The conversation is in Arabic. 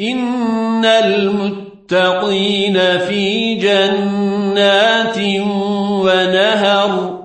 إن المتقين في جنات ونهر